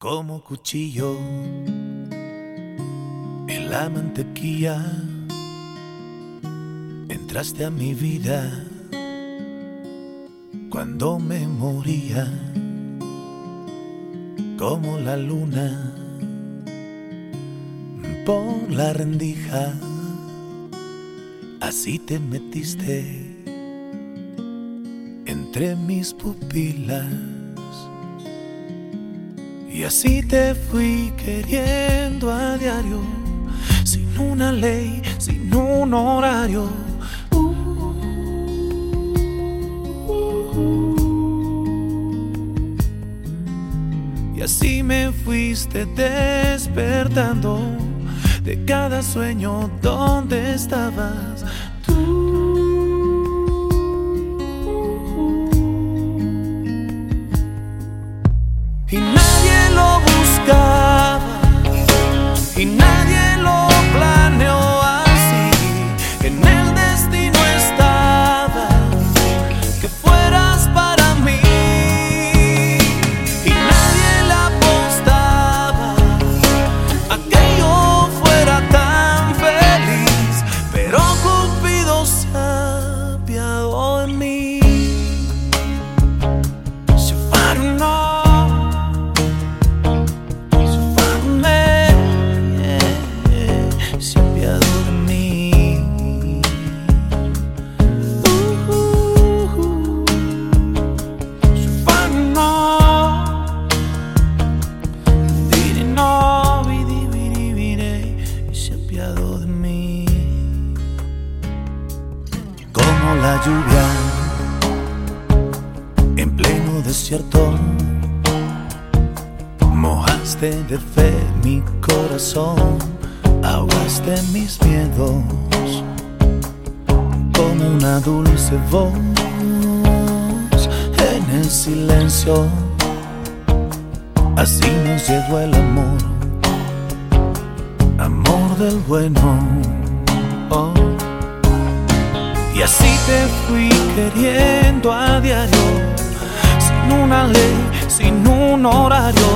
Como cuchillo en la mantequilla, entraste a mi vida cuando me moría, como la luna por la rendija, así te metiste entre mis pupilas. Y así te fui queriendo a diario, sin una ley, sin un horario. Y así me fuiste despertando de cada sueño donde estabas desierto. Mojaste de fe mi corazón, ahogaste mis miedos con una dulce voz en el silencio. Así nos llegó el amor, amor del bueno. Oh. Y así te fui queriendo a diario, sin una ley, sin un horario.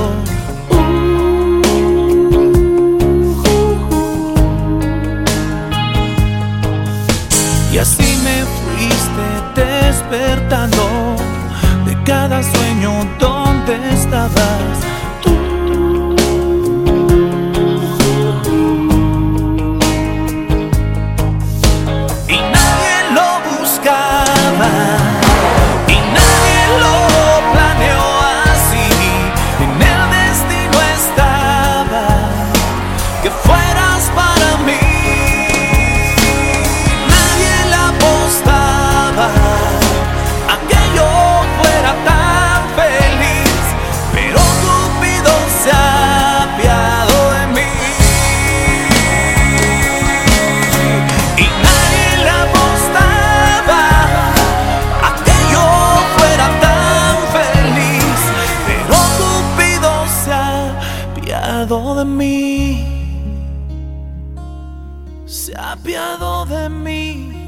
Y así me fuiste despertando de cada sueño fueras para mí. Nadie le apostaba a que yo fuera tan feliz, pero Cupido se ha apiado de mí. Y nadie le apostaba a que yo fuera tan feliz, pero Cupido se ha apiado de mí. Se ha apiado de mí.